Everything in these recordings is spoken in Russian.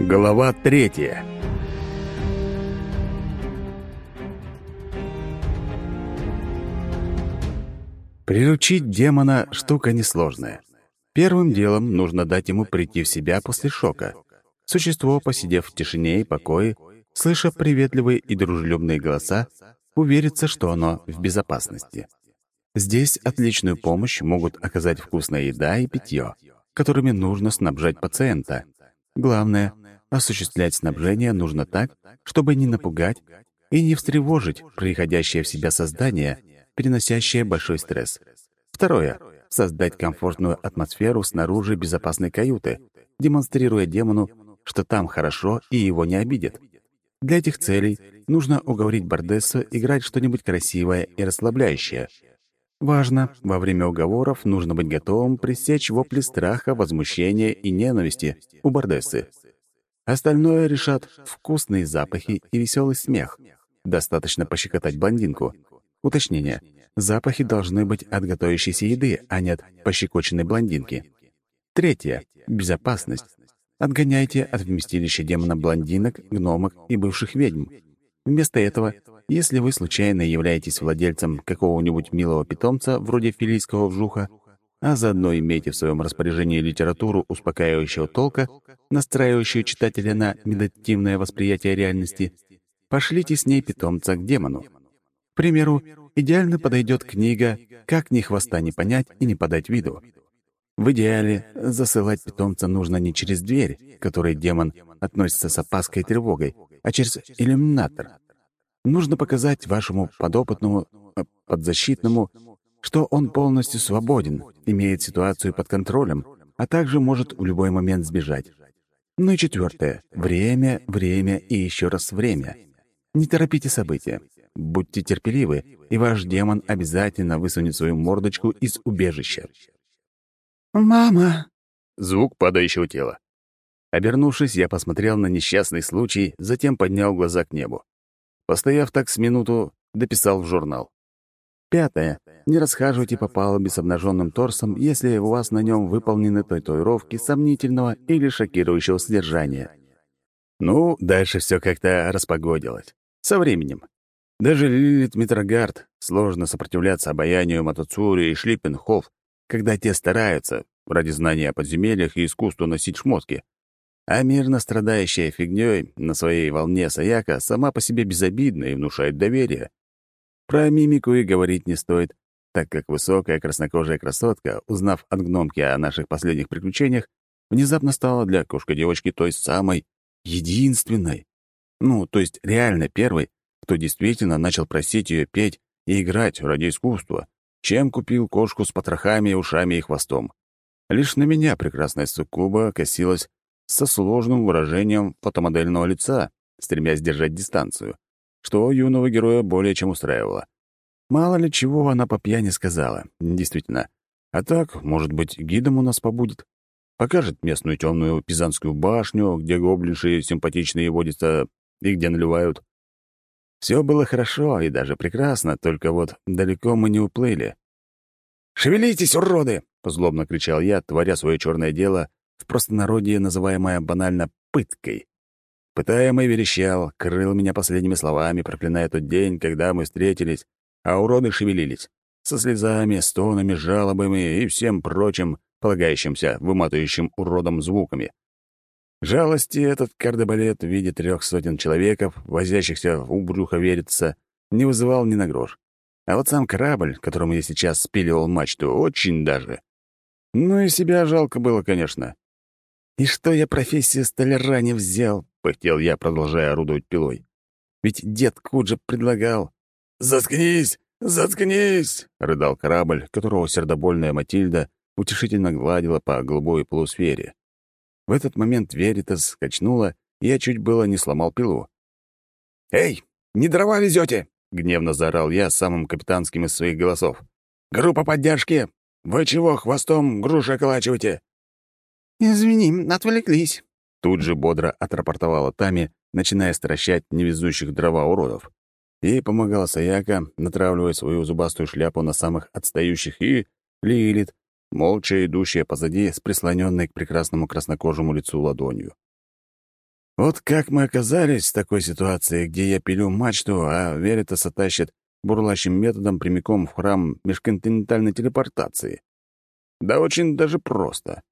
Глава третья. Приручить демона — штука несложная. Первым делом нужно дать ему прийти в себя после шока. Существо, посидев в тишине и покое, слыша приветливые и дружелюбные голоса, уверится, что оно в безопасности. Здесь отличную помощь могут оказать вкусная еда и питье, которыми нужно снабжать пациента. Главное Осуществлять снабжение нужно так, чтобы не напугать и не встревожить приходящее в себя создание, переносящее большой стресс. Второе — создать комфортную атмосферу снаружи безопасной каюты, демонстрируя демону, что там хорошо и его не обидят. Для этих целей нужно уговорить Бардессу играть что-нибудь красивое и расслабляющее. Важно, во время уговоров нужно быть готовым пресечь вопли страха, возмущения и ненависти у Бардессы. Остальное решат вкусные запахи и веселый смех. Достаточно пощекотать блондинку. Уточнение. Запахи должны быть от готовящейся еды, а не от пощекоченной блондинки. Третье. Безопасность. Отгоняйте от вместилища демона блондинок, гномок и бывших ведьм. Вместо этого, если вы случайно являетесь владельцем какого-нибудь милого питомца, вроде филийского вжуха, а заодно имейте в своем распоряжении литературу успокаивающего толка, настраивающую читателя на медитативное восприятие реальности, пошлите с ней питомца к демону. К примеру, идеально подойдет книга «Как ни хвоста не понять и не подать виду». В идеале засылать питомца нужно не через дверь, к которой демон относится с опаской и тревогой, а через иллюминатор. Нужно показать вашему подопытному, э, подзащитному, что он полностью свободен, имеет ситуацию под контролем, а также может в любой момент сбежать. Ну и четвертое. Время, время и еще раз время. Не торопите события. Будьте терпеливы, и ваш демон обязательно высунет свою мордочку из убежища. «Мама!» Звук падающего тела. Обернувшись, я посмотрел на несчастный случай, затем поднял глаза к небу. Постояв так с минуту, дописал в журнал. Пятое. Не расхаживайте по палубе с обнаженным торсом, если у вас на нем выполнены татуировки сомнительного или шокирующего содержания. Ну, дальше все как-то распогодилось. Со временем. Даже Лилит Митрогард сложно сопротивляться обаянию Матацури и Шлиппенхоф, когда те стараются, ради знания о подземельях и искусству носить шмотки. А мирно страдающая фигнёй на своей волне Саяка сама по себе безобидна и внушает доверие. Про мимику и говорить не стоит, так как высокая краснокожая красотка, узнав от гномки о наших последних приключениях, внезапно стала для кошка-девочки той самой, единственной. Ну, то есть реально первой, кто действительно начал просить ее петь и играть ради искусства, чем купил кошку с потрохами, ушами и хвостом. Лишь на меня прекрасная суккуба косилась со сложным выражением фотомодельного лица, стремясь держать дистанцию что юного героя более чем устраивало. Мало ли чего она по пьяни сказала, действительно. А так, может быть, гидом у нас побудет. Покажет местную темную Пизанскую башню, где гоблинши симпатичные водятся и где наливают. Все было хорошо и даже прекрасно, только вот далеко мы не уплыли. «Шевелитесь, уроды!» — злобно кричал я, творя свое черное дело, в простонародье называемое банально «пыткой». Пытаемый верещал, крыл меня последними словами, проклиная тот день, когда мы встретились, а уроды шевелились. Со слезами, стонами, жалобами и всем прочим, полагающимся выматывающим уродом звуками. Жалости этот кардебалет в виде трех сотен человеков, возящихся у брюха верится, не вызывал ни на грош. А вот сам корабль, которому я сейчас спиливал мачту, очень даже. Ну и себя жалко было, конечно. И что я профессию столяра не взял, — пыхтел я, продолжая орудовать пилой. «Ведь дед Куджа предлагал...» «Заткнись! Заткнись!» — рыдал корабль, которого сердобольная Матильда утешительно гладила по голубой полусфере. В этот момент Веритас скачнула, и я чуть было не сломал пилу. «Эй, не дрова везете!» — гневно заорал я самым капитанским из своих голосов. «Группа поддержки! Вы чего хвостом груши околачиваете?» «Извини, отвлеклись», Тут же бодро отрапортовала Тами, начиная стращать невезущих дрова уродов. Ей помогала Саяка, натравливая свою зубастую шляпу на самых отстающих, и Лилит, молча идущая позади с прислоненной к прекрасному краснокожему лицу ладонью. Вот как мы оказались в такой ситуации, где я пилю мачту, а Веритаса тащит бурлащим методом прямиком в храм межконтинентальной телепортации? Да очень даже просто.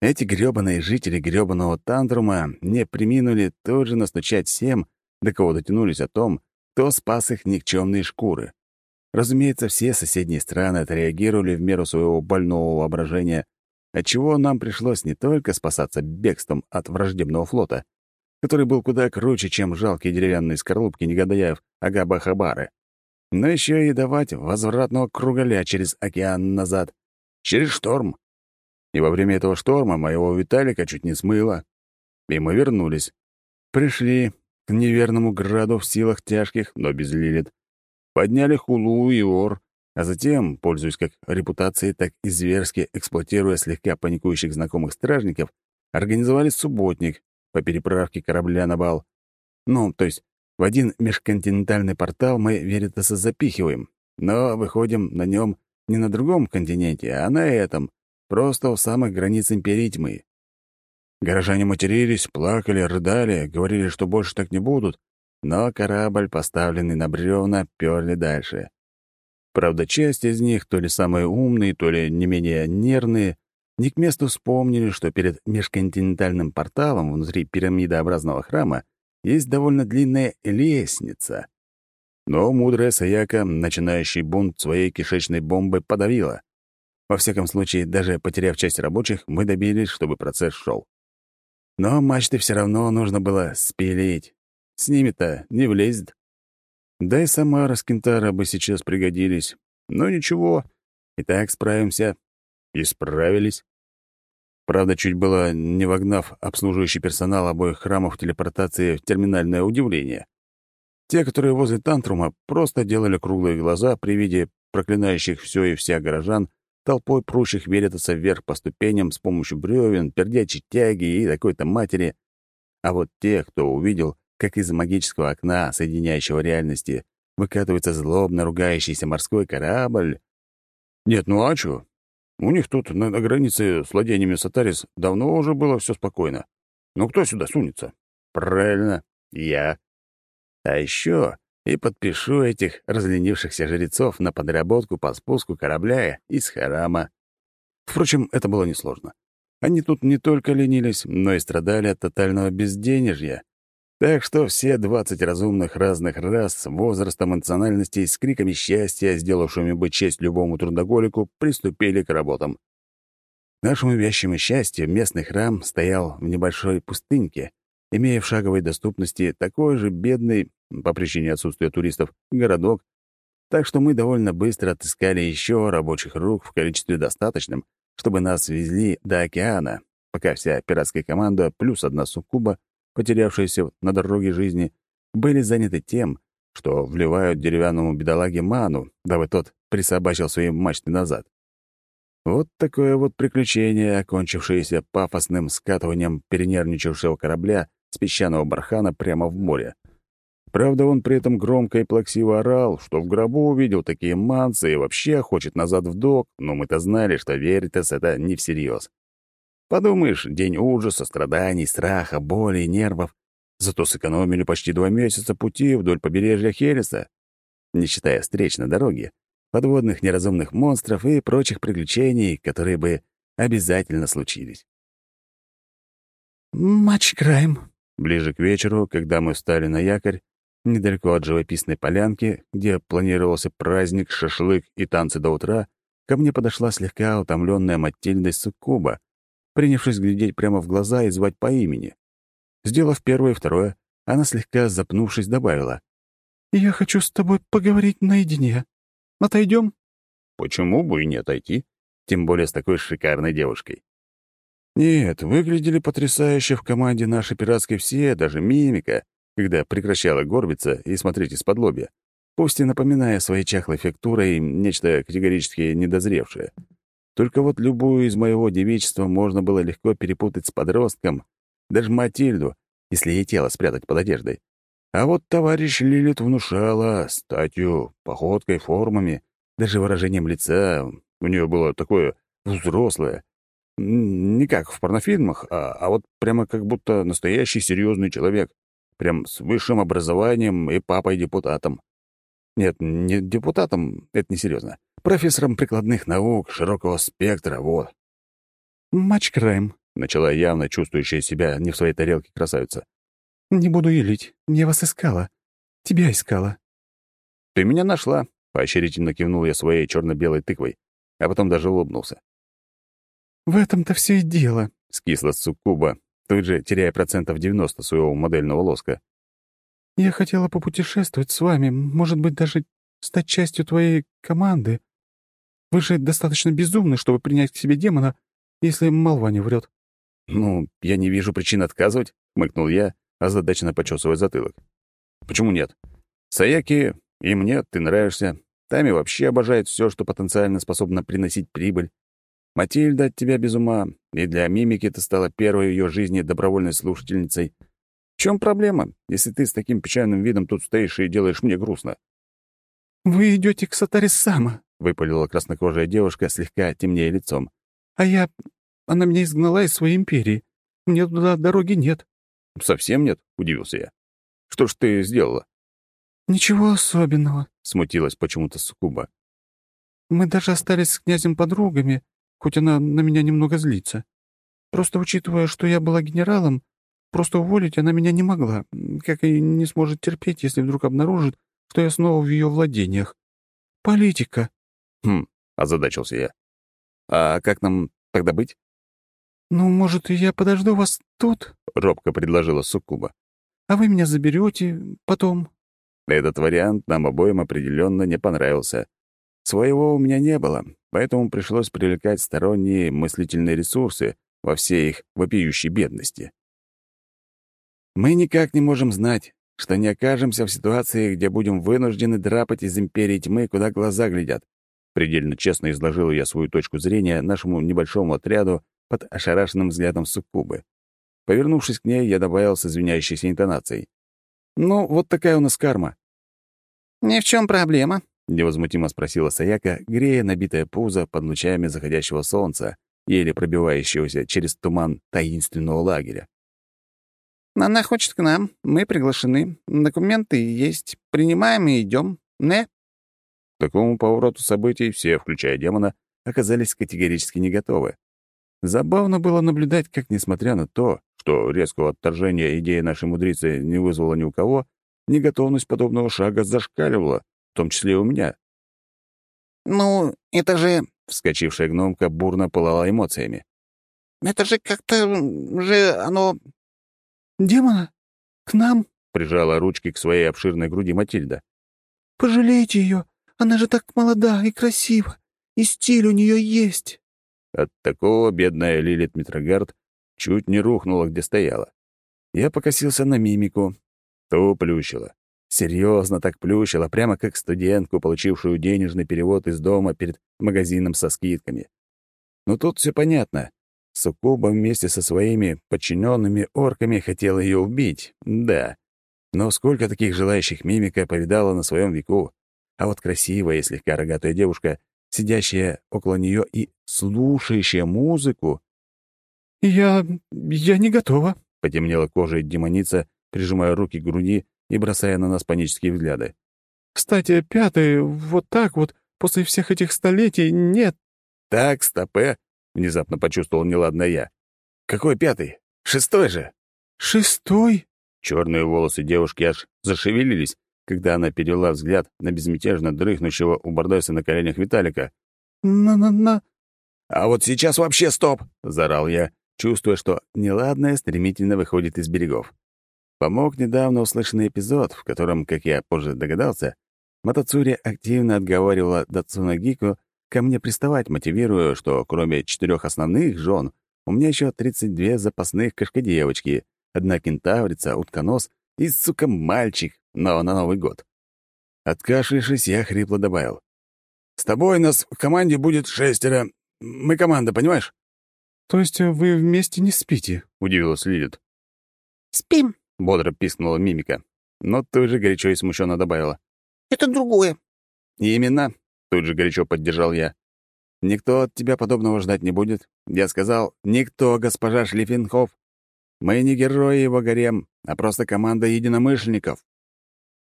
Эти грёбаные жители грёбаного Тантрума не приминули тоже настучать всем, до кого дотянулись о том, кто спас их никчемные шкуры. Разумеется, все соседние страны отреагировали в меру своего больного воображения, отчего нам пришлось не только спасаться бегством от враждебного флота, который был куда круче, чем жалкие деревянные скорлупки негодяев Агаба-Хабары, но еще и давать возвратного кругаля через океан назад, через шторм. И во время этого шторма моего Виталика чуть не смыло. И мы вернулись. Пришли к неверному граду в силах тяжких, но без лилит. Подняли хулу и ор, а затем, пользуясь как репутацией, так и зверски эксплуатируя слегка паникующих знакомых стражников, организовали субботник по переправке корабля на бал. Ну, то есть в один межконтинентальный портал мы Веритаса запихиваем, но выходим на нем не на другом континенте, а на этом, просто у самых границ Империи Тьмы. Горожане матерились, плакали, рыдали, говорили, что больше так не будут, но корабль, поставленный на бревна, перли дальше. Правда, часть из них, то ли самые умные, то ли не менее нервные, не к месту вспомнили, что перед межконтинентальным порталом внутри пирамидообразного храма есть довольно длинная лестница. Но мудрая Саяка, начинающий бунт своей кишечной бомбы, подавила. Во всяком случае, даже потеряв часть рабочих, мы добились, чтобы процесс шел. Но мачты все равно нужно было спилить. С ними-то не влезет. Да и сама Раскинтара бы сейчас пригодились. Но ничего, и так справимся. И справились. Правда, чуть было не вогнав обслуживающий персонал обоих храмов телепортации в терминальное удивление. Те, которые возле Тантрума, просто делали круглые глаза при виде проклинающих все и вся горожан, толпой прущих Веритаса вверх по ступеням с помощью бревен, пердячей тяги и такой-то матери. А вот те, кто увидел, как из магического окна, соединяющего реальности, выкатывается злобно ругающийся морской корабль. Нет, ну а чё? У них тут на, на границе с владениями Сатарис давно уже было все спокойно. Ну кто сюда сунется? Правильно, я. А еще и подпишу этих разленившихся жрецов на подработку по спуску корабля из Харама. Впрочем, это было несложно. Они тут не только ленились, но и страдали от тотального безденежья. Так что все двадцать разумных разных рас, возрастом национальностей, с криками счастья, сделавшими бы честь любому трудоголику, приступили к работам. Нашему вящему счастью, местный храм стоял в небольшой пустыньке, имея в шаговой доступности такой же бедный, по причине отсутствия туристов, городок, так что мы довольно быстро отыскали еще рабочих рук в количестве достаточном, чтобы нас везли до океана, пока вся пиратская команда плюс одна суккуба потерявшиеся на дороге жизни, были заняты тем, что вливают деревянному бедолаге ману, дабы тот присобачил свои мачты назад. Вот такое вот приключение, окончившееся пафосным скатыванием перенервничавшего корабля с песчаного бархана прямо в море. Правда, он при этом громко и плаксиво орал, что в гробу увидел такие мансы и вообще хочет назад в док, но мы-то знали, что Веритас — это не всерьез. Подумаешь, день ужаса, страданий, страха, боли и нервов. Зато сэкономили почти два месяца пути вдоль побережья Хереса, не считая встреч на дороге, подводных неразумных монстров и прочих приключений, которые бы обязательно случились. «Матч краем». Ближе к вечеру, когда мы встали на якорь, недалеко от живописной полянки, где планировался праздник, шашлык и танцы до утра, ко мне подошла слегка утомленная Матильда Суккуба, принявшись глядеть прямо в глаза и звать по имени. Сделав первое и второе, она слегка запнувшись добавила. «Я хочу с тобой поговорить наедине. Отойдем?» Почему бы и не отойти? Тем более с такой шикарной девушкой. Нет, выглядели потрясающе в команде нашей пиратской все, даже мимика, когда прекращала горбиться и смотреть из-под лобья, пусть и напоминая своей чахлой фактурой нечто категорически недозревшее. Только вот любую из моего девичества можно было легко перепутать с подростком, даже Матильду, если ей тело спрятать под одеждой. А вот товарищ Лилит внушала статью, походкой, формами, даже выражением лица. У нее было такое взрослое. Не как в порнофильмах, а, а вот прямо как будто настоящий серьезный человек. Прям с высшим образованием и папой-депутатом. Нет, не депутатом, это несерьезно. Профессором прикладных наук, широкого спектра, вот. «Матч-крайм», — начала явно чувствующая себя не в своей тарелке красавица. «Не буду елить. Я вас искала. Тебя искала». «Ты меня нашла», — поощрительно кивнул я своей черно белой тыквой, а потом даже улыбнулся. «В этом-то все и дело», — скисла суккуба, тут же теряя процентов 90 своего модельного лоска. «Я хотела попутешествовать с вами, может быть, даже стать частью твоей команды. Вы же достаточно безумны, чтобы принять к себе демона, если молва не врет. «Ну, я не вижу причин отказывать», — хмыкнул я, озадаченно почесывая затылок. «Почему нет? Саяки и мне ты нравишься. Тами вообще обожает все, что потенциально способно приносить прибыль. Матильда от тебя без ума, и для мимики ты стала первой в ее жизни добровольной слушательницей. В чем проблема, если ты с таким печальным видом тут стоишь и делаешь мне грустно?» «Вы идете к Сатари Сама», — выпалила краснокожая девушка, слегка темнее лицом. «А я... Она меня изгнала из своей империи. Мне туда дороги нет». «Совсем нет?» — удивился я. «Что ж ты сделала?» «Ничего особенного», — смутилась почему-то Сукуба. «Мы даже остались с князем подругами, хоть она на меня немного злится. Просто учитывая, что я была генералом, просто уволить она меня не могла, как и не сможет терпеть, если вдруг обнаружит, что я снова в ее владениях. Политика». «Хм», — озадачился я. «А как нам тогда быть?» «Ну, может, я подожду вас тут?» — робко предложила Суккуба. «А вы меня заберете потом?» Этот вариант нам обоим определенно не понравился. Своего у меня не было, поэтому пришлось привлекать сторонние мыслительные ресурсы во всей их вопиющей бедности. Мы никак не можем знать, что не окажемся в ситуации, где будем вынуждены драпать из Империи Тьмы, куда глаза глядят. Предельно честно изложил я свою точку зрения нашему небольшому отряду под ошарашенным взглядом суккубы. Повернувшись к ней, я добавил с извиняющейся интонацией. «Ну, вот такая у нас карма». «Ни в чем проблема», — невозмутимо спросила Саяка, грея набитое пузо под лучами заходящего солнца, еле пробивающегося через туман таинственного лагеря. «Она хочет к нам, мы приглашены, документы есть, принимаем и идем. Не?» К такому повороту событий все, включая демона, оказались категорически не готовы. Забавно было наблюдать, как, несмотря на то, что резкого отторжения идеи нашей мудрицы не вызвала ни у кого, неготовность подобного шага зашкаливала, в том числе и у меня. «Ну, это же...» — вскочившая гномка бурно пылала эмоциями. «Это же как-то... же оно...» «Демона? К нам?» — прижала ручки к своей обширной груди Матильда. «Пожалейте ее, она же так молода и красива, и стиль у нее есть». От такого бедная Лилит Митрогард чуть не рухнула, где стояла. Я покосился на мимику. То плющила. Серьезно так плющила, прямо как студентку, получившую денежный перевод из дома перед магазином со скидками. Но тут все понятно. Суккуба вместе со своими подчиненными орками хотела ее убить, да. Но сколько таких желающих мимика повидала на своем веку? А вот красивая и слегка рогатая девушка, сидящая около нее и слушающая музыку... «Я... я не готова», — потемнела кожа демоница, прижимая руки к груди и бросая на нас панические взгляды. «Кстати, пятый, вот так вот, после всех этих столетий, нет...» «Так, стопе!» — внезапно почувствовал неладно я. «Какой пятый? Шестой же!» «Шестой?» Черные волосы девушки аж зашевелились, когда она перевела взгляд на безмятежно дрыхнущего у Бордойса на коленях Виталика. «На-на-на...» «А вот сейчас вообще стоп!» — заорал я, чувствуя, что неладное стремительно выходит из берегов. Помог недавно услышанный эпизод, в котором, как я позже догадался, Матацури активно отговаривала Дацуна Гику ко мне приставать, мотивируя, что кроме четырех основных жен, у меня еще 32 запасных кошкодевочки, одна кентаврица, утконос и, сука, мальчик, но на Новый год. Откашлившись, я хрипло добавил. «С тобой нас в команде будет шестеро. Мы команда, понимаешь?» «То есть вы вместе не спите?» — удивилась Лилит. «Спим», — бодро пискнула мимика, но тут же горячо и смущенно добавила. «Это другое». «Именно», — тут же горячо поддержал я. Никто от тебя подобного ждать не будет. Я сказал, никто, госпожа Шлифенхоф. Мы не герои его гарем, а просто команда единомышленников».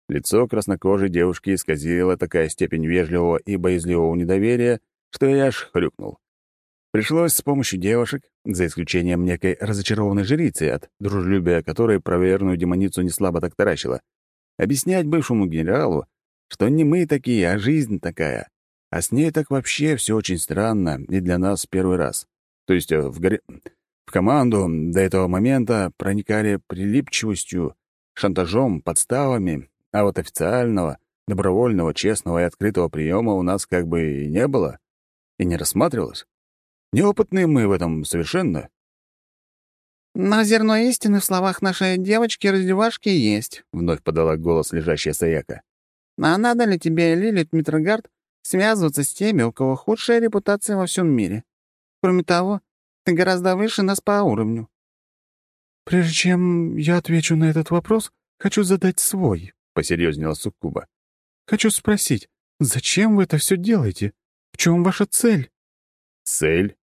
Лицо краснокожей девушки исказила такая степень вежливого и боязливого недоверия, что я аж хрюкнул. Пришлось с помощью девушек, за исключением некой разочарованной жрицы, от дружелюбия которой проверенную демоницу не слабо так таращила, объяснять бывшему генералу, что не мы такие, а жизнь такая. А с ней так вообще все очень странно и для нас первый раз. То есть э, в, горе... в команду до этого момента проникали прилипчивостью, шантажом, подставами, а вот официального, добровольного, честного и открытого приема у нас как бы и не было, и не рассматривалось. Неопытные мы в этом совершенно. «Но зерно истины в словах нашей девочки-раздевашки есть», — вновь подала голос лежащая Саяка. «А надо ли тебе, Лилит Митрогард, связываться с теми, у кого худшая репутация во всем мире? Кроме того, ты гораздо выше нас по уровню». «Прежде чем я отвечу на этот вопрос, хочу задать свой», — посерьезнела Суккуба. «Хочу спросить, зачем вы это все делаете? В чем ваша цель?» «Цель?»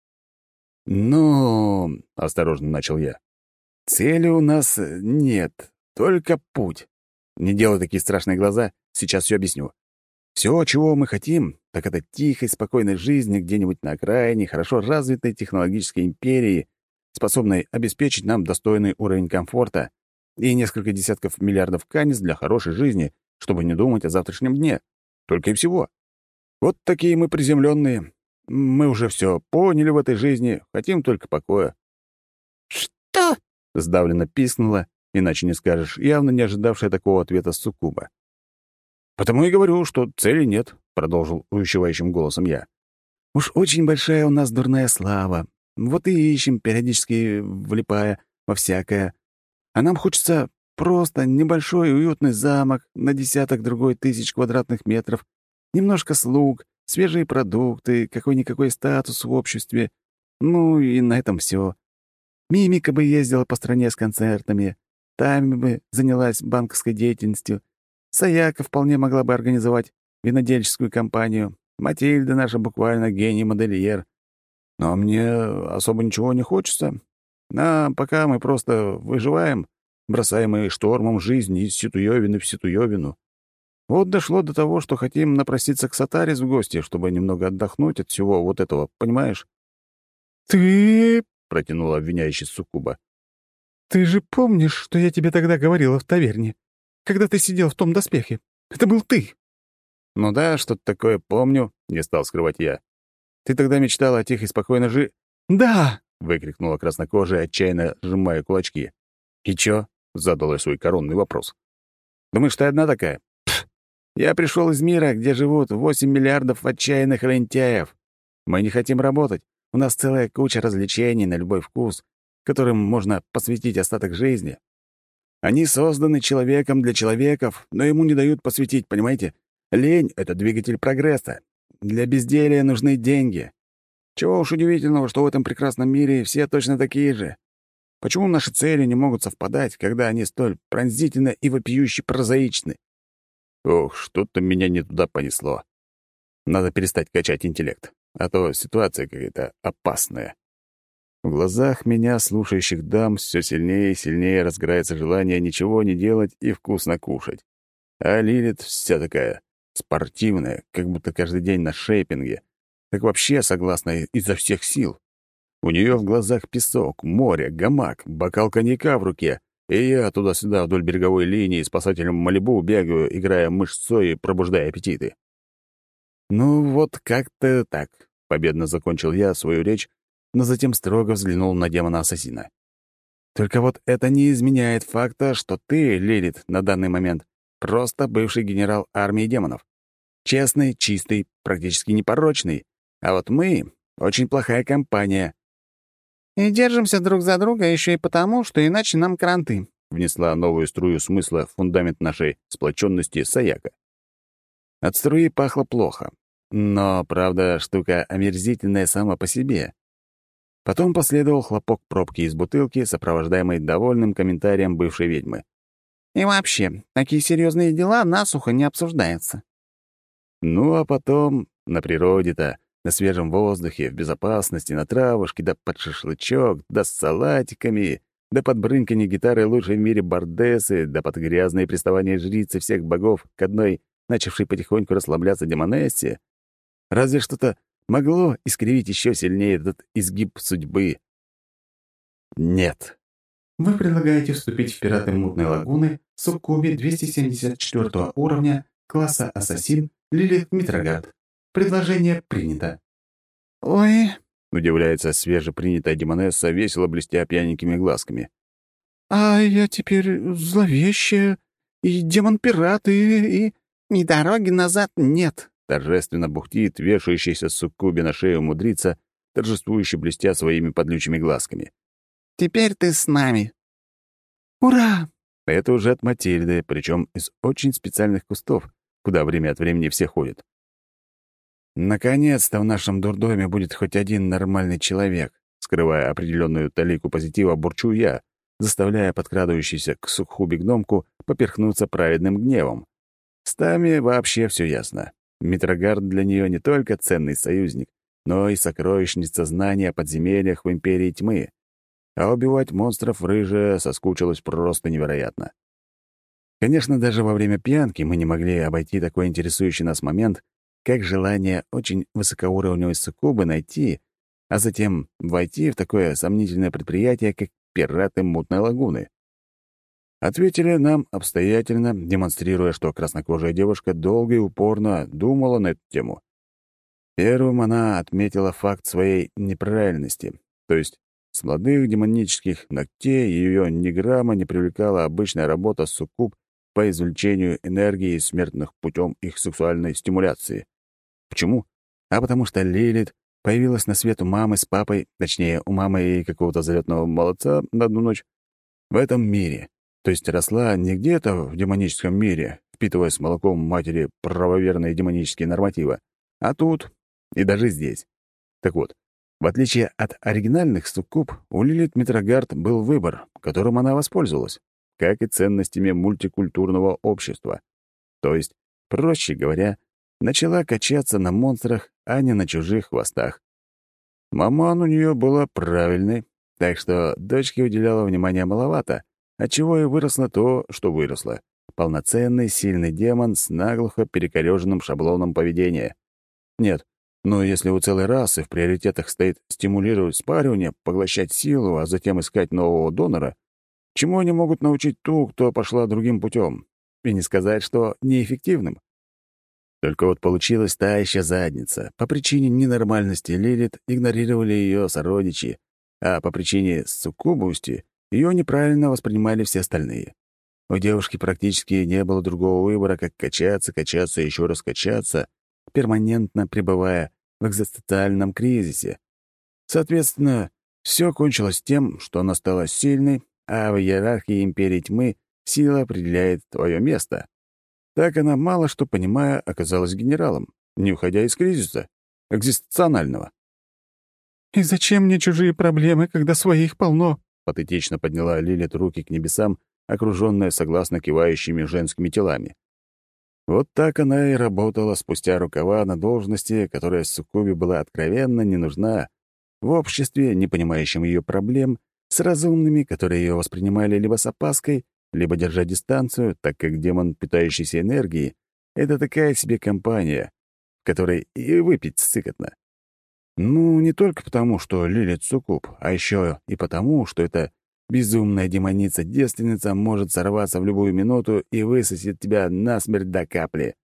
«Ну...» — осторожно начал я. «Цели у нас э, нет, только путь. Не делай такие страшные глаза, сейчас все объясню. Все, чего мы хотим, так это тихой, спокойной жизни где-нибудь на окраине хорошо развитой технологической империи, способной обеспечить нам достойный уровень комфорта и несколько десятков миллиардов канис для хорошей жизни, чтобы не думать о завтрашнем дне. Только и всего. Вот такие мы приземленные, мы уже все поняли в этой жизни, хотим только покоя». «Что?» — сдавленно пискнула, иначе не скажешь, явно не ожидавшая такого ответа Суккуба. «Потому и говорю, что цели нет», — продолжил увещевающим голосом я. «Уж очень большая у нас дурная слава. Вот и ищем, периодически влипая во всякое. А нам хочется просто небольшой уютный замок на десяток другой тысяч квадратных метров, немножко слуг, свежие продукты, какой-никакой статус в обществе. Ну и на этом все. Мимика бы ездила по стране с концертами, Тами бы занялась банковской деятельностью, Саяка вполне могла бы организовать винодельческую компанию, Матильда наша буквально гений-модельер. Но мне особо ничего не хочется. А пока мы просто выживаем, бросаемые штормом жизни из ситуёвины в ситуёвину. Вот дошло до того, что хотим напроситься к Сатарис в гости, чтобы немного отдохнуть от всего вот этого, понимаешь? «Ты...» — протянула обвиняющий Суккуба. «Ты же помнишь, что я тебе тогда говорила в таверне, когда ты сидел в том доспехе? Это был ты!» «Ну да, что-то такое помню», — не стал скрывать я. «Ты тогда мечтала о тихой спокойной жи...» «Да!» — выкрикнула краснокожая, отчаянно сжимая кулачки. «И чё?» — задала свой коронный вопрос. «Думаешь, ты одна такая? Я пришел из мира, где живут 8 миллиардов отчаянных лентяев. Мы не хотим работать. У нас целая куча развлечений на любой вкус, которым можно посвятить остаток жизни. Они созданы человеком для человеков, но ему не дают посвятить, понимаете? Лень — это двигатель прогресса. Для безделия нужны деньги. Чего уж удивительного, что в этом прекрасном мире все точно такие же. Почему наши цели не могут совпадать, когда они столь пронзительно и вопиюще прозаичны? Ох, что-то меня не туда понесло. Надо перестать качать интеллект, а то ситуация какая-то опасная. В глазах меня, слушающих дам, все сильнее и сильнее разгорается желание ничего не делать и вкусно кушать. А Лилит вся такая спортивная, как будто каждый день на шейпинге, так вообще согласна изо всех сил. У нее в глазах песок, море, гамак, бокал коньяка в руке, и я туда-сюда вдоль береговой линии спасателем Малибу бегаю, играя мышцой и пробуждая аппетиты. Ну вот как-то так, победно закончил я свою речь, но затем строго взглянул на демона-ассасина. Только вот это не изменяет факта, что ты, Лилит, на данный момент просто бывший генерал армии демонов. Честный, чистый, практически непорочный. А вот мы — очень плохая компания. «И держимся друг за друга еще и потому, что иначе нам кранты», — внесла новую струю смысла в фундамент нашей сплоченности Саяка. От струи пахло плохо, но, правда, штука омерзительная сама по себе. Потом последовал хлопок пробки из бутылки, сопровождаемый довольным комментарием бывшей ведьмы. «И вообще, такие серьезные дела насухо не обсуждаются». Ну, а потом, на природе-то, на свежем воздухе, в безопасности, на травушке, да под шашлычок, да с салатиками, да под брынканье гитары лучшей в мире бардесы, да под грязные приставания жрицы всех богов к одной, начавшей потихоньку расслабляться демонессе. Разве что-то могло искривить еще сильнее этот изгиб судьбы? Нет. Вы предлагаете вступить в пираты Мутной Лагуны суккуби 274 уровня класса Ассасин Лилит Митрогард. Предложение принято. «Ой, Удивляется свежепринятая демонесса, весело блестя пьяненькими глазками. «А я теперь зловещая, и демон-пират, и... и... и дороги назад нет». Торжественно бухтит вешающийся суккуби на шею мудрица, торжествующе блестя своими подлючими глазками. Теперь ты с нами». «Ура!» Это уже от Матильды, причем из очень специальных кустов, куда время от времени все ходят. Наконец-то в нашем дурдоме будет хоть один нормальный человек, скрывая определенную талику позитива, бурчу я, заставляя подкрадывающийся к сухуби гномку поперхнуться праведным гневом. С Тами вообще все ясно. Митрогард для нее не только ценный союзник, но и сокровищница знаний о подземельях в Империи Тьмы. А убивать монстров рыжая соскучилась просто невероятно. Конечно, даже во время пьянки мы не могли обойти такой интересующий нас момент, как желание очень высокоуровневой суккубы найти, а затем войти в такое сомнительное предприятие, как пираты Мутной Лагуны. Ответили нам обстоятельно, демонстрируя, что краснокожая девушка долго и упорно думала на эту тему. Первым она отметила факт своей неправильности, то есть с молодых демонических ногтей ее ни грамма не привлекала обычная работа суккуб по извлечению энергии смертных путем их сексуальной стимуляции. Почему? А потому что Лилит появилась на свет у мамы с папой, точнее, у мамы и какого-то залетного молодца на одну ночь, в этом мире. То есть росла не где-то в демоническом мире, впитывая с молоком матери правоверные демонические нормативы, а тут и даже здесь. Так вот, в отличие от оригинальных суккуб, у Лилит Митрогард был выбор, которым она воспользовалась, как и ценностями мультикультурного общества. То есть, проще говоря, начала качаться на монстрах, а не на чужих хвостах. Маман у нее была правильной, так что дочке уделяла внимания маловато, отчего и выросло то, что выросло. Полноценный, сильный демон с наглухо перекореженным шаблоном поведения. Нет, но если у целой расы в приоритетах стоит стимулировать спаривание, поглощать силу, а затем искать нового донора, чему они могут научить ту, кто пошла другим путем? И не сказать, что неэффективным. Только вот получилась та еще задница. По причине ненормальности Лилит игнорировали ее сородичи, а по причине суккубности ее неправильно воспринимали все остальные. У девушки практически не было другого выбора, как качаться, качаться и еще раз качаться, перманентно пребывая в экзистенциальном кризисе. Соответственно, все кончилось тем, что она стала сильной, а в иерархии Империи Тьмы сила определяет твое место. Так она, мало что понимая, оказалась генералом, не уходя из кризиса, экзистенционального. «И зачем мне чужие проблемы, когда своих полно?» Патетично подняла Лилит руки к небесам, окруженная согласно кивающими женскими телами. Вот так она и работала спустя рукава на должности, которая Суккубе была откровенно не нужна, в обществе, не понимающем ее проблем, с разумными, которые ее воспринимали либо с опаской, либо держа дистанцию, так как демон, питающийся энергией, — это такая себе компания, в которой и выпить сыкотно. Ну, не только потому, что Лилит Суккуб, а еще и потому, что эта безумная демоница-девственница может сорваться в любую минуту и высосет тебя насмерть до капли.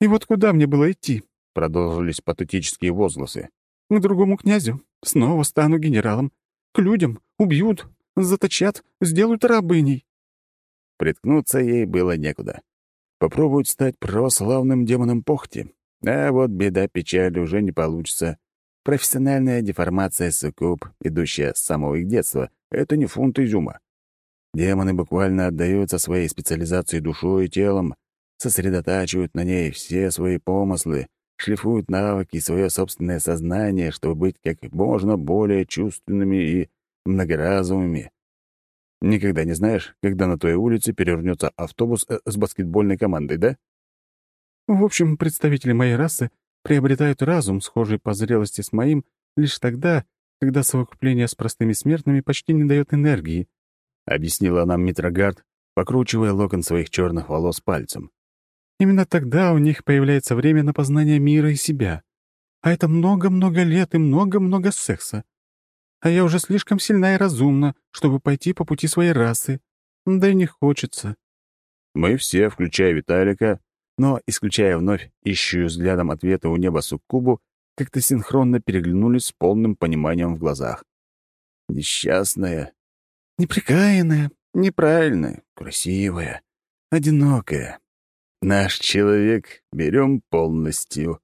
«И вот куда мне было идти?» — продолжились патетические возгласы. «К другому князю. Снова стану генералом. К людям. Убьют. Заточат. Сделают рабыней». Приткнуться ей было некуда. Попробовать стать прославным демоном похоти. А вот беда-печаль уже не получится. Профессиональная деформация суккуб, идущая с самого их детства, — это не фунт изюма. Демоны буквально отдаются своей специализации душой и телом, сосредотачивают на ней все свои помыслы, шлифуют навыки и свое собственное сознание, чтобы быть как можно более чувственными и многоразовыми. Никогда не знаешь, когда на твоей улице перевернется автобус э, с баскетбольной командой, да? В общем, представители моей расы приобретают разум, схожий по зрелости с моим, лишь тогда, когда совокупление с простыми смертными почти не дает энергии», — объяснила нам Митрогард, покручивая локон своих черных волос пальцем. «Именно тогда у них появляется время на познание мира и себя. А это много-много лет и много-много секса. А я уже слишком сильна и разумна, чтобы пойти по пути своей расы. Да и не хочется». Мы все, включая Виталика, но, исключая вновь ищущую взглядом ответа у неба суккубу, как-то синхронно переглянулись с полным пониманием в глазах. Несчастная, неприкаянная, неправильная, красивая, одинокая. Наш человек берем полностью.